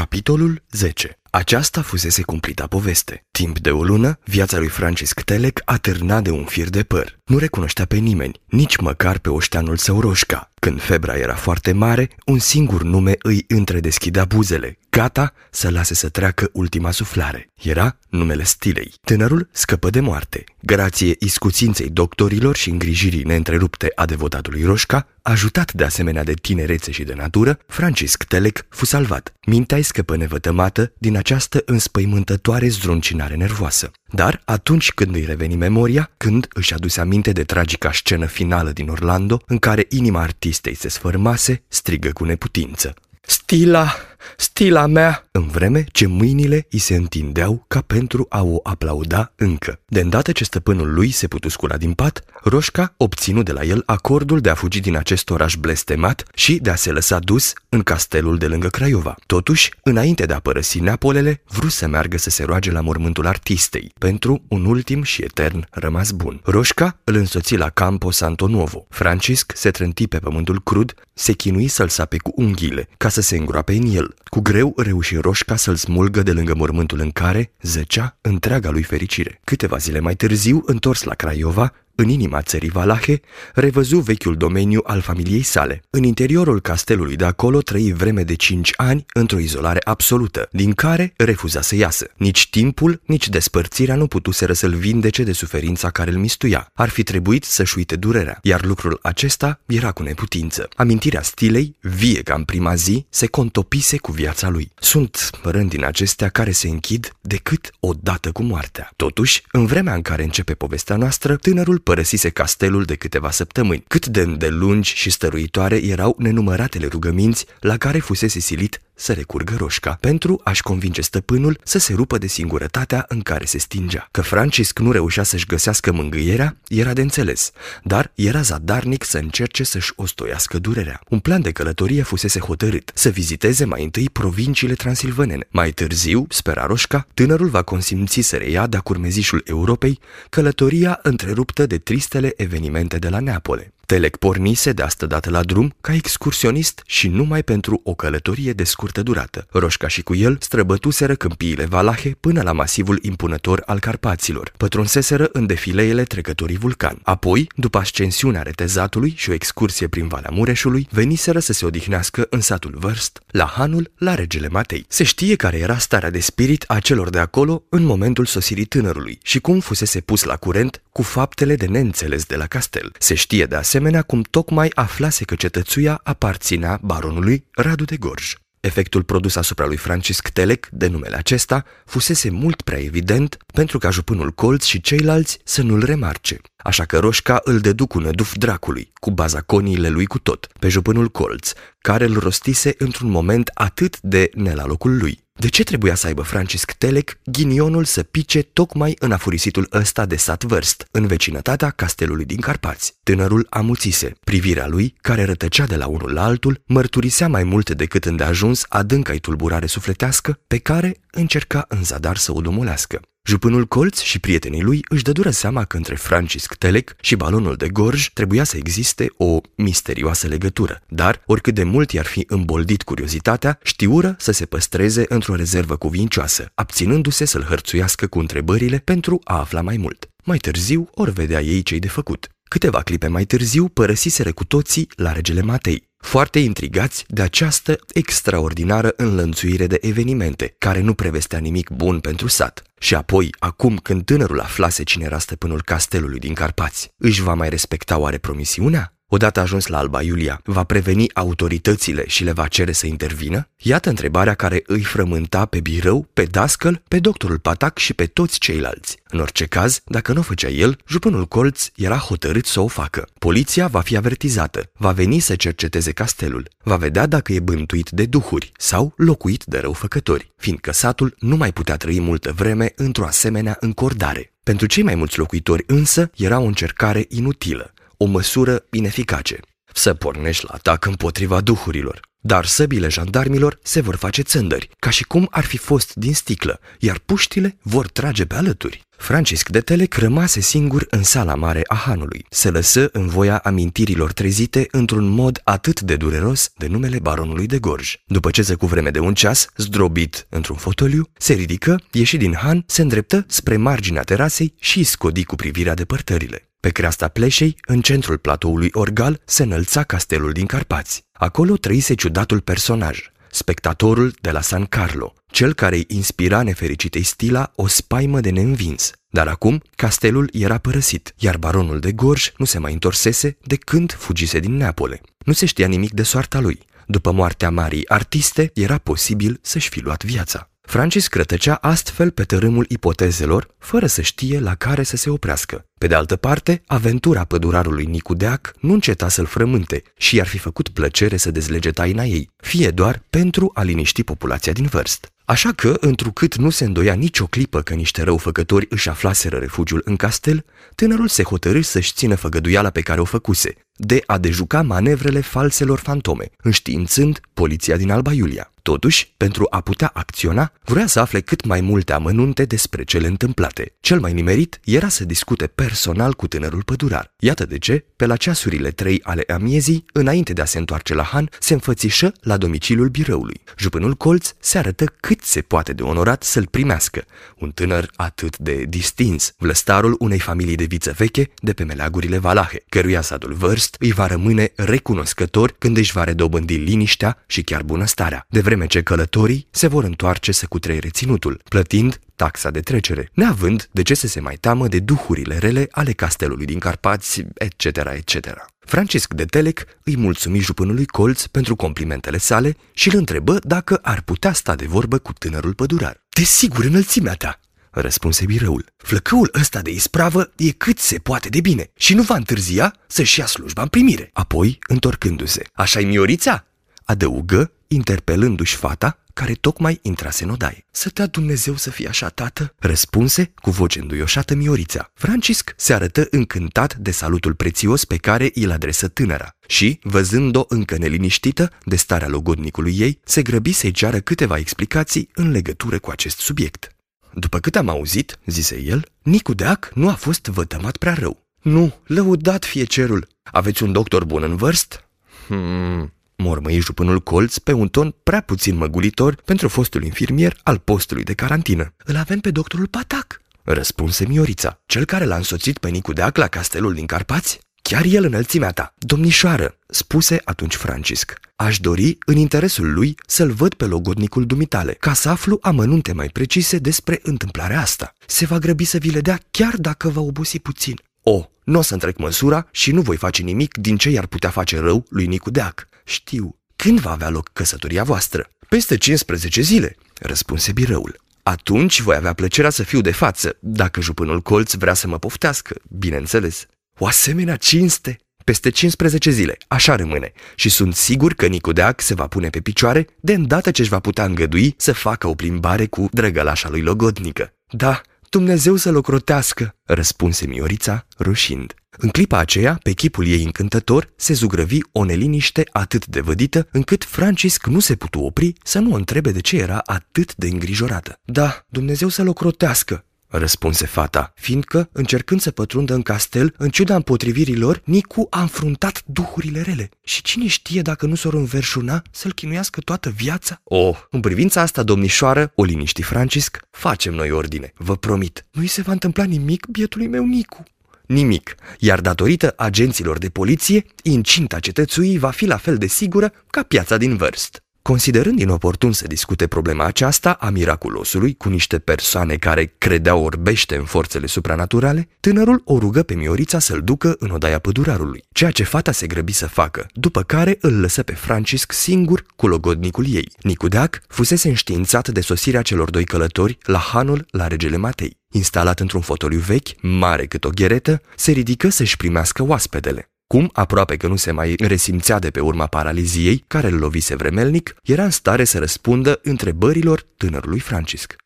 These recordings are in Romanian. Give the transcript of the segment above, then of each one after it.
Capitolul 10 Aceasta fusese cumplita poveste. Timp de o lună, viața lui Francisc Telec a târnat de un fir de păr. Nu recunoștea pe nimeni, nici măcar pe oșteanul său roșca. Când febra era foarte mare, un singur nume îi întredeschidea buzele, gata să lase să treacă ultima suflare. Era numele Stilei. Tânărul scăpă de moarte. Grație iscuținței doctorilor și îngrijirii neîntrerupte a devotatului Roșca, ajutat de asemenea de tinerețe și de natură, Francisc Telec fu salvat. Mintea îi scăpă nevătămată din această înspăimântătoare zdruncinare nervoasă. Dar atunci când îi reveni memoria, când își aduse aminte de tragica scenă finală din Orlando, în care inima artistei se sfărmase, strigă cu neputință. Stila, stila mea! În vreme ce mâinile îi se întindeau ca pentru a o aplauda încă. De îndată ce stăpânul lui se putu scula din pat, Roșca obținu de la el acordul de a fugi din acest oraș blestemat și de a se lăsa dus în castelul de lângă Craiova. Totuși, înainte de a părăsi Neapolele, vrut să meargă să se roage la mormântul artistei, pentru un ultim și etern rămas bun. Roșca îl însoți la Campo Santo Nuovo. Francisc se trânti pe pământul crud, se chinui să-l sape cu unghiile, ca să se îngroape în el. Cu greu reuși Roșca să-l smulgă de lângă mormântul în care zăcea întreaga lui fericire. Câteva zile mai târziu, întors la Craiova, în inima țării Valahe, revăzu vechiul domeniu al familiei sale. În interiorul castelului de acolo trăi vreme de cinci ani într-o izolare absolută, din care refuza să iasă. Nici timpul, nici despărțirea nu putuseră să-l vindece de suferința care îl mistuia. Ar fi trebuit să-și uite durerea, iar lucrul acesta era cu neputință. Amintirea stilei, vie ca în prima zi, se contopise cu viața lui. Sunt rând din acestea care se închid decât odată cu moartea. Totuși, în vremea în care începe povestea noastră, tânărul părăsise castelul de câteva săptămâni. Cât de îndelungi și stăruitoare erau nenumăratele rugăminți la care fusese silit să recurgă roșca pentru a-și convinge stăpânul să se rupă de singurătatea în care se stingea. Că Francisc nu reușea să-și găsească mângâierea era de înțeles, dar era zadarnic să încerce să-și ostoiască durerea. Un plan de călătorie fusese hotărât, să viziteze mai întâi provinciile transilvanene. Mai târziu, spera roșca, tânărul va consimți să reia de-a curmezișul Europei călătoria întreruptă de tristele evenimente de la Neapole. Telec pornise de asta dată la drum ca excursionist și numai pentru o călătorie de scurtă durată. Roșca și cu el străbătuseră câmpiile Valahe până la masivul impunător al Carpaților. Pătrunseseră în defileele trecătorii vulcan. Apoi, după ascensiunea retezatului și o excursie prin Valea Mureșului, veniseră să se odihnească în satul Vârst, la Hanul, la regele Matei. Se știe care era starea de spirit a celor de acolo în momentul sosirii tânărului și cum fusese pus la curent cu faptele de neînțeles de la castel. Se știe de asemenea asemenea cum tocmai aflase că cetățuia aparținea baronului Radu de Gorj. Efectul produs asupra lui Francisc Telec, de numele acesta, fusese mult prea evident pentru ca jupânul Colț și ceilalți să nu-l remarce. Așa că Roșca îl dedu cu năduf dracului, cu baza coniile lui cu tot, pe jupânul Colț, care îl rostise într-un moment atât de ne la locul lui. De ce trebuia să aibă Francisc Telec ghinionul să pice tocmai în afurisitul ăsta de sat vârst, în vecinătatea castelului din Carpați? Tânărul amuțise. Privirea lui, care rătăcea de la unul la altul, mărturisea mai mult decât îndeajuns adânca-i tulburare sufletească pe care încerca în zadar să o domolească. Jupânul Colț și prietenii lui își dădură seama că între Francisc Telec și balonul de gorj trebuia să existe o misterioasă legătură, dar, oricât de mult i-ar fi îmboldit curiozitatea, știură să se păstreze într-o rezervă cuvincioasă, abținându-se să-l hărțuiască cu întrebările pentru a afla mai mult. Mai târziu, ori vedea ei ce-i de făcut. Câteva clipe mai târziu părăsiseră cu toții la regele Matei, foarte intrigați de această extraordinară înlănțuire de evenimente, care nu prevestea nimic bun pentru sat. Și apoi, acum când tânărul aflase cine era stăpânul castelului din Carpați, își va mai respecta oare promisiunea? Odată ajuns la Alba Iulia, va preveni autoritățile și le va cere să intervină? Iată întrebarea care îi frământa pe birău, pe dascăl, pe doctorul Patac și pe toți ceilalți. În orice caz, dacă nu o făcea el, jupânul colț era hotărât să o facă. Poliția va fi avertizată, va veni să cerceteze castelul, va vedea dacă e bântuit de duhuri sau locuit de răufăcători, fiindcă satul nu mai putea trăi multă vreme într-o asemenea încordare. Pentru cei mai mulți locuitori însă era o încercare inutilă o măsură ineficace. Să pornești la atac împotriva duhurilor. Dar săbile jandarmilor se vor face țândări, ca și cum ar fi fost din sticlă, iar puștile vor trage pe alături. Francisc de Telec rămase singur în sala mare a hanului. Se lăsă în voia amintirilor trezite într-un mod atât de dureros de numele baronului de Gorj. După ce se cu vreme de un ceas, zdrobit într-un fotoliu, se ridică, ieși din han, se îndreptă spre marginea terasei și scodi cu privirea depărtările. Pe creasta pleșei, în centrul platoului Orgal, se înălța castelul din Carpați. Acolo trăise ciudatul personaj, spectatorul de la San Carlo, cel care îi inspira nefericitei Stila o spaimă de neînvins. Dar acum castelul era părăsit, iar baronul de Gorj nu se mai întorsese de când fugise din Neapole. Nu se știa nimic de soarta lui. După moartea marii artiste, era posibil să-și fi luat viața. Francis crătăcea astfel pe tărâmul ipotezelor, fără să știe la care să se oprească. Pe de altă parte, aventura pădurarului Nicu Deac nu înceta să-l frământe și i-ar fi făcut plăcere să dezlege taina ei, fie doar pentru a liniști populația din vârst. Așa că, întrucât nu se îndoia nicio clipă că niște răufăcători își aflaseră refugiul în castel, tânărul se hotărâ să-și țină făgăduiala pe care o făcuse, de a dejuca manevrele falselor fantome, înștiințând poliția din Alba Iulia. Totuși, pentru a putea acționa, vrea să afle cât mai multe amănunte despre cele întâmplate. Cel mai nimerit era să discute personal cu tânărul pădurar. Iată de ce, pe la ceasurile trei ale amiezii, înainte de a se întoarce la Han, se înfățișă la domiciliul biroului. Jupânul Colț se arătă cât se poate de onorat să-l primească. Un tânăr atât de distins, vlăstarul unei familii de viță veche de pe meleagurile valahe, căruia sadul vârst îi va rămâne recunoscător când își va redobândi liniștea și chiar bunăstarea. De vreme ce călătorii se vor întoarce să cutreiere ținutul, plătind taxa de trecere, neavând de ce să se mai teamă de duhurile rele ale castelului din Carpați, etc., etc. Francisc de Telec îi mulțumi jupânului Colț pentru complimentele sale și îl întrebă dacă ar putea sta de vorbă cu tânărul pădurar. Desigur, înălțimea ta, răspunse birăul. Flăcăul ăsta de ispravă e cât se poate de bine și nu va întârzia să-și ia slujba în primire. Apoi, întorcându-se, așa-i Miorița? Adăugă, interpelându-și fata, care tocmai intrase în odaie. Să te Dumnezeu să fie așa, tată, răspunse cu voce înduioșată Miorița. Francisc se arătă încântat de salutul prețios pe care îl adresă tânăra și, văzând-o încă neliniștită de starea logodnicului ei, se grăbi să-i ceară câteva explicații în legătură cu acest subiect. După cât am auzit, zise el, Nicu Deac nu a fost vătămat prea rău. Nu, lăudat fie cerul. Aveți un doctor bun în vârst? Hmm, mormăi jupânul colț pe un ton prea puțin măgulitor pentru fostul infirmier al postului de carantină. Îl avem pe doctorul Patac, răspunse Miorița, cel care l-a însoțit pe Nicu Deac la castelul din Carpați. Chiar el înălțimea ta, domnișoară, spuse atunci Francisc. Aș dori, în interesul lui, să-l văd pe logodnicul dumitale, ca să aflu amănunte mai precise despre întâmplarea asta. Se va grăbi să vi le dea chiar dacă va obosi puțin. O, nu o să întrec măsura și nu voi face nimic din ce i-ar putea face rău lui Nicu Deac. Știu. Când va avea loc căsătoria voastră? Peste 15 zile, răspunse birăul. Atunci voi avea plăcerea să fiu de față, dacă jupânul colț vrea să mă poftească, bineînțeles. O asemenea cinste? Peste 15 zile, așa rămâne, și sunt sigur că Nicu Deac se va pune pe picioare de îndată ce își va putea îngădui să facă o plimbare cu drăgălașa lui logodnică. Da, Dumnezeu să-l ocrotească, răspunse Miorița, rușind. În clipa aceea, pe chipul ei încântător, se zugrăvi o neliniște atât de vădită, încât Francisc nu se putu opri să nu o întrebe de ce era atât de îngrijorată. Da, Dumnezeu să-l ocrotească, răspunse fata, fiindcă, încercând să pătrundă în castel, în ciuda împotrivirilor, Nicu a înfruntat duhurile rele. Și cine știe dacă nu s-or înverșuna să-l chinuiască toată viața? Oh, în privința asta, domnișoară, o liniști Francisc, facem noi ordine, vă promit. Nu-i se va întâmpla nimic bietului meu Nicu nimic, iar datorită agenților de poliție, incinta cetățuii va fi la fel de sigură ca piața din vârst. Considerând inoportun să discute problema aceasta a miraculosului cu niște persoane care credeau orbește în forțele supranaturale, tânărul o rugă pe Miorița să-l ducă în odaia pădurarului, ceea ce fata se grăbi să facă, după care îl lăsă pe Francisc singur cu logodnicul ei. Nicudeac fusese înștiințat de sosirea celor doi călători la hanul la regele Matei. Instalat într-un fotoliu vechi, mare cât o gheretă, se ridică să-și primească oaspetele. Cum, aproape că nu se mai resimțea de pe urma paraliziei care îl lovise vremelnic, era în stare să răspundă întrebărilor tânărului Francisc.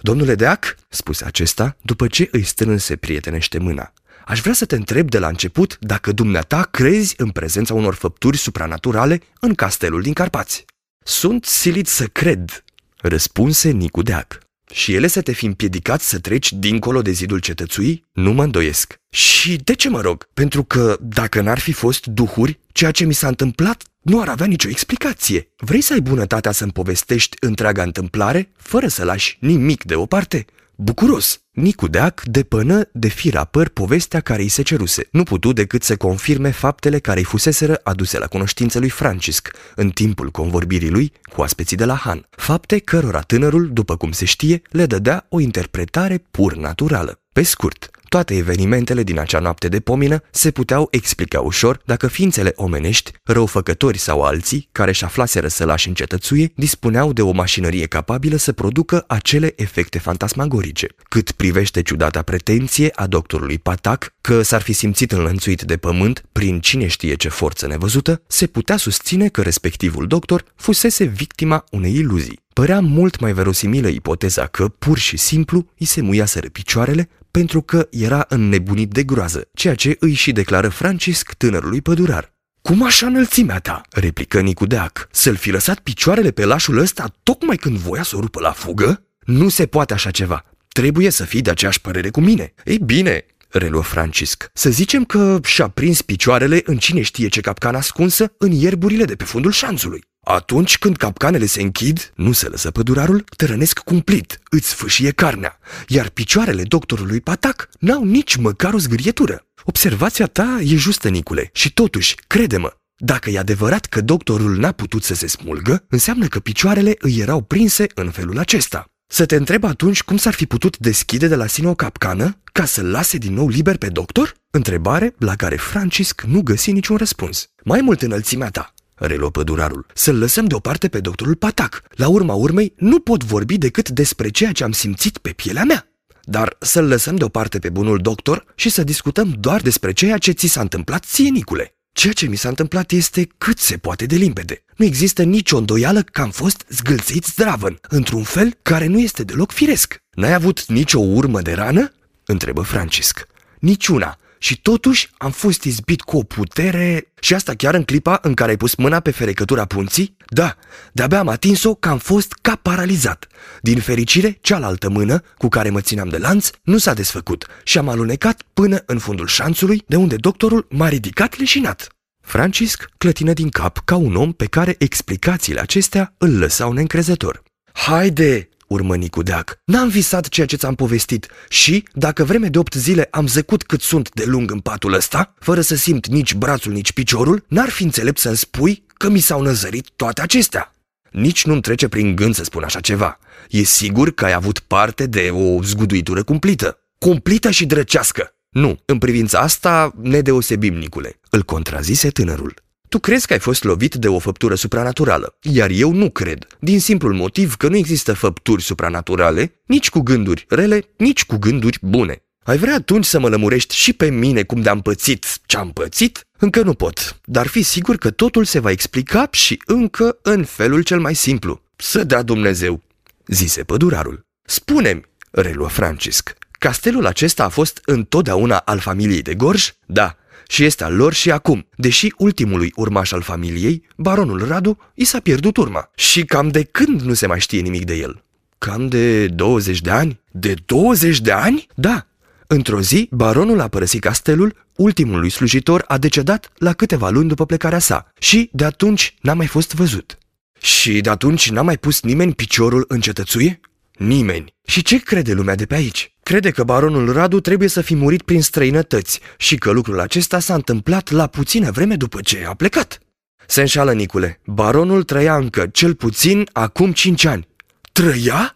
Domnule Deac, spuse acesta, după ce îi strânse prietenește mâna, aș vrea să te întreb de la început dacă dumneata crezi în prezența unor făpturi supranaturale în castelul din Carpați. Sunt silit să cred, răspunse Nicu Deac. Și ele să te fi împiedicat să treci dincolo de zidul cetățuii? Nu mă îndoiesc. Și de ce mă rog? Pentru că dacă n-ar fi fost duhuri, ceea ce mi s-a întâmplat nu ar avea nicio explicație. Vrei să ai bunătatea să-mi povestești întreaga întâmplare, fără să lași nimic deoparte? Bucuros! Nicu Deac depănă de fira păr povestea care îi se ceruse. Nu putu decât să confirme faptele care îi fuseseră aduse la cunoștință lui Francisc în timpul convorbirii lui cu aspeții de la Han. Fapte cărora tânărul, după cum se știe, le dădea o interpretare pur naturală. Pe scurt, toate evenimentele din acea noapte de pomină se puteau explica ușor dacă ființele omenești, răufăcători sau alții, care și aflaseră lași în cetățuie, dispuneau de o mașinărie capabilă să producă acele efecte fantasmagorice. Cât privește ciudata pretenție a doctorului Patac că s-ar fi simțit înlănțuit de pământ prin cine știe ce forță nevăzută, se putea susține că respectivul doctor fusese victima unei iluzii. Părea mult mai verosimilă ipoteza că, pur și simplu, îi se muiaseră picioarele pentru că era înnebunit de groază, ceea ce îi și declară Francisc tânărului pădurar. Cum așa înălțimea ta?" replică Nicu Deac. Să-l fi lăsat picioarele pe lașul ăsta tocmai când voia să o rupă la fugă? Nu se poate așa ceva. Trebuie să fii de aceeași părere cu mine. Ei bine, reluă Francisc. Să zicem că și-a prins picioarele în cine știe ce capcan ascunsă în ierburile de pe fundul șanțului. Atunci când capcanele se închid, nu se lăsă pădurarul, tărănesc cumplit, îți fâșie carnea, iar picioarele doctorului Patac n-au nici măcar o zgârietură. Observația ta e justă, Nicule, și totuși, crede-mă, dacă e adevărat că doctorul n-a putut să se smulgă, înseamnă că picioarele îi erau prinse în felul acesta. Să te întreb atunci cum s-ar fi putut deschide de la sine o capcană ca să lase din nou liber pe doctor? Întrebare la care Francisc nu găsi niciun răspuns. Mai mult înălțimea ta, reluă pădurarul. Să-l lăsăm deoparte pe doctorul Patac. La urma urmei, nu pot vorbi decât despre ceea ce am simțit pe pielea mea. Dar să-l lăsăm deoparte pe bunul doctor și să discutăm doar despre ceea ce ți s-a întâmplat ție, Nicule. Ceea ce mi s-a întâmplat este cât se poate de limpede. Nu există nicio îndoială că am fost zgâlțit zdravăn, într-un fel care nu este deloc firesc. N-ai avut nicio urmă de rană? întrebă Francisc. Niciuna, și totuși am fost izbit cu o putere... Și asta chiar în clipa în care ai pus mâna pe ferecătura punții? Da, de-abia am atins-o că am fost ca paralizat. Din fericire, cealaltă mână, cu care mă țineam de lanț, nu s-a desfăcut și am alunecat până în fundul șanțului, de unde doctorul m-a ridicat leșinat. Francisc clătină din cap ca un om pe care explicațiile acestea îl lăsau neîncrezător. Haide, urmă Nicu Deac. N-am visat ceea ce ți-am povestit și, dacă vreme de opt zile am zăcut cât sunt de lung în patul ăsta, fără să simt nici brațul, nici piciorul, n-ar fi înțelept să-mi spui că mi s-au năzărit toate acestea. Nici nu-mi trece prin gând să spun așa ceva. E sigur că ai avut parte de o zguduitură cumplită. Cumplită și drăcească. Nu, în privința asta ne deosebim, Nicule, îl contrazise tânărul. Tu crezi că ai fost lovit de o făptură supranaturală, iar eu nu cred, din simplul motiv că nu există făpturi supranaturale, nici cu gânduri rele, nici cu gânduri bune. Ai vrea atunci să mă lămurești și pe mine cum de-am pățit ce-am pățit? Încă nu pot, dar fi sigur că totul se va explica și încă în felul cel mai simplu. Să dea Dumnezeu, zise pădurarul. Spune-mi, reluă Francisc, castelul acesta a fost întotdeauna al familiei de Gorj? Da, și este al lor și acum, deși ultimului urmaș al familiei, baronul Radu, i s-a pierdut urma. Și cam de când nu se mai știe nimic de el? Cam de 20 de ani? De 20 de ani? Da. Într-o zi, baronul a părăsit castelul, ultimul lui slujitor a decedat la câteva luni după plecarea sa și de atunci n-a mai fost văzut. Și de atunci n-a mai pus nimeni piciorul în cetățuie? Nimeni. Și ce crede lumea de pe aici? Crede că baronul Radu trebuie să fi murit prin străinătăți și că lucrul acesta s-a întâmplat la puțină vreme după ce a plecat. Se înșală Nicule. Baronul trăia încă, cel puțin, acum cinci ani. Trăia?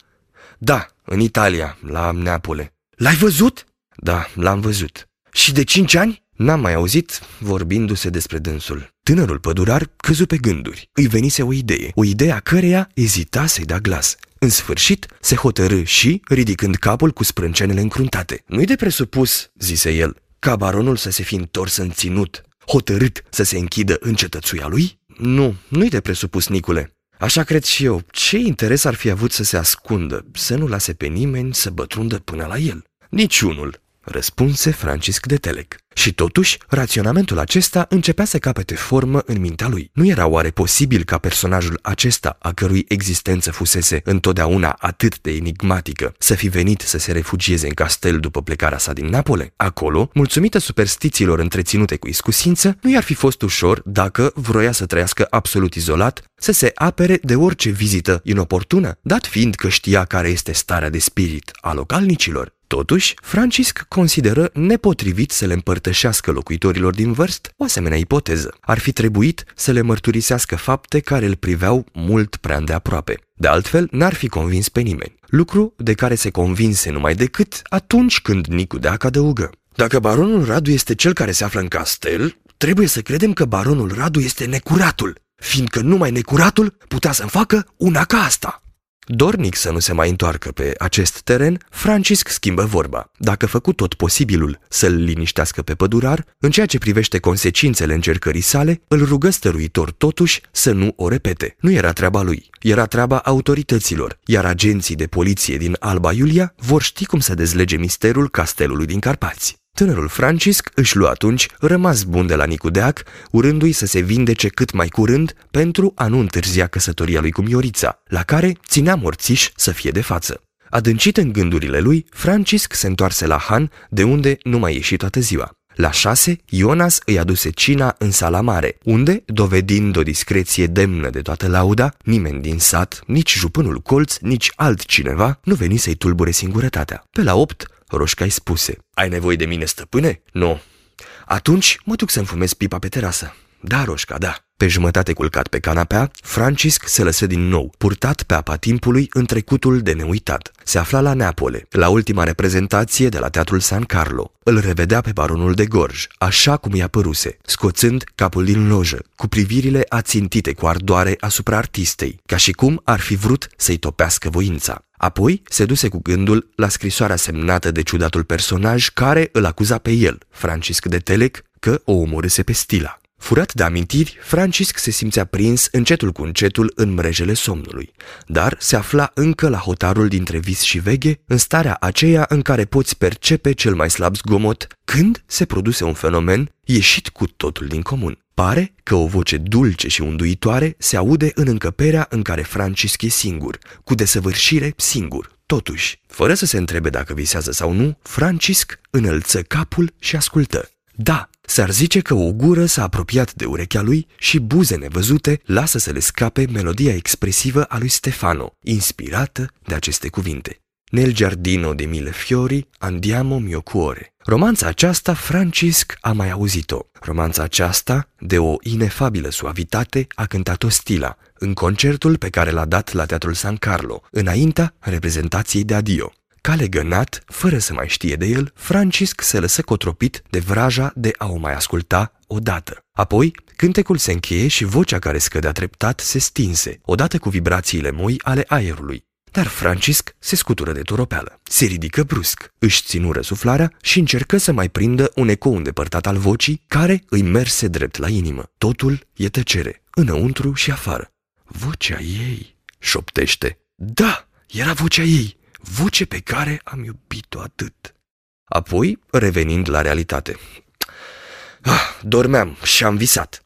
Da, în Italia, la Neapole. L-ai văzut? Da, l-am văzut. Și de cinci ani? N-am mai auzit vorbindu-se despre dânsul. Tânărul pădurar căzu pe gânduri. Îi venise o idee, o idee a căreia ezita să-i da glas. În sfârșit, se hotărâ și, ridicând capul cu sprâncenele încruntate. Nu-i de presupus, zise el, ca baronul să se fi întors în ținut, hotărât să se închidă în cetățuia lui? Nu, nu-i de presupus, Nicule. Așa cred și eu. Ce interes ar fi avut să se ascundă, să nu lase pe nimeni să bătrundă până la el? Niciunul, răspunse Francisc de Telec. Și totuși, raționamentul acesta începea să capete formă în mintea lui. Nu era oare posibil ca personajul acesta, a cărui existență fusese întotdeauna atât de enigmatică, să fi venit să se refugieze în castel după plecarea sa din Napole? Acolo, mulțumită superstițiilor întreținute cu iscusință, nu i-ar fi fost ușor dacă vroia să trăiască absolut izolat, să se apere de orice vizită inoportună, dat fiind că știa care este starea de spirit a localnicilor. Totuși, Francisc consideră nepotrivit să le împărtășească locuitorilor din vârst o asemenea ipoteză. Ar fi trebuit să le mărturisească fapte care îl priveau mult prea îndeaproape. De altfel, n-ar fi convins pe nimeni, lucru de care se convinse numai decât atunci când Nicu Deac adăugă. Dacă baronul Radu este cel care se află în castel, trebuie să credem că baronul Radu este necuratul, fiindcă numai necuratul putea să-mi facă una ca asta. Dornic să nu se mai întoarcă pe acest teren, Francisc schimbă vorba. Dacă făcut tot posibilul să-l liniștească pe pădurar, în ceea ce privește consecințele încercării sale, îl rugă stăruitor totuși să nu o repete. Nu era treaba lui, era treaba autorităților, iar agenții de poliție din Alba Iulia vor ști cum să dezlege misterul castelului din Carpați. Tânărul Francisc își lua atunci rămas bun de la Nicudeac, urându-i să se vindece cât mai curând pentru a nu întârzia căsătoria lui cu Miorița, la care ținea morțiș să fie de față. Adâncit în gândurile lui, Francisc se întoarse la Han, de unde nu mai ieși toată ziua. La șase, Ionas îi aduse cina în sala mare, unde, dovedind o discreție demnă de toată lauda, nimeni din sat, nici jupânul colț, nici altcineva, nu veni să-i tulbure singurătatea. Pe la opt, Roșca îi spuse, ai nevoie de mine, stăpâne? Nu. Atunci mă duc să-mi fumez pipa pe terasă. Da, Roșca, da. Pe jumătate culcat pe canapea, Francisc se lăsă din nou, purtat pe apa timpului în trecutul de neuitat. Se afla la Neapole, la ultima reprezentație de la Teatrul San Carlo. Îl revedea pe baronul de Gorj, așa cum i-a păruse, scoțând capul din lojă, cu privirile ațintite cu ardoare asupra artistei, ca și cum ar fi vrut să-i topească voința. Apoi se duse cu gândul la scrisoarea semnată de ciudatul personaj care îl acuza pe el, Francisc de Telec, că o omorâse pe Stila. Furat de amintiri, Francisc se simțea prins încetul cu încetul în mrejele somnului, dar se afla încă la hotarul dintre vis și veghe, în starea aceea în care poți percepe cel mai slab zgomot, când se produse un fenomen ieșit cu totul din comun. Pare că o voce dulce și unduitoare se aude în încăperea în care Francisc e singur, cu desăvârșire singur. Totuși, fără să se întrebe dacă visează sau nu, Francisc înălță capul și ascultă. Da, s-ar zice că o gură s-a apropiat de urechea lui și buze nevăzute lasă să le scape melodia expresivă a lui Stefano, inspirată de aceste cuvinte. Nel giardino de mille fiori andiamo mio cuore. Romanța aceasta Francisc a mai auzit-o. Romanța aceasta, de o inefabilă suavitate, a cântat-o Stila, în concertul pe care l-a dat la Teatrul San Carlo, înaintea reprezentației de adio. Ca legănat, fără să mai știe de el, Francisc se lăsă cotropit de vraja de a o mai asculta odată. Apoi, cântecul se încheie și vocea care scădea treptat se stinse, odată cu vibrațiile moi ale aerului. Dar Francisc se scutură de toropeală. Se ridică brusc, își ținu răsuflarea și încercă să mai prindă un ecou îndepărtat al vocii care îi merse drept la inimă. Totul e tăcere, înăuntru și afară. Vocea ei, șoptește. Da, era vocea ei, voce pe care am iubit-o atât. Apoi, revenind la realitate. Ah, dormeam și am visat.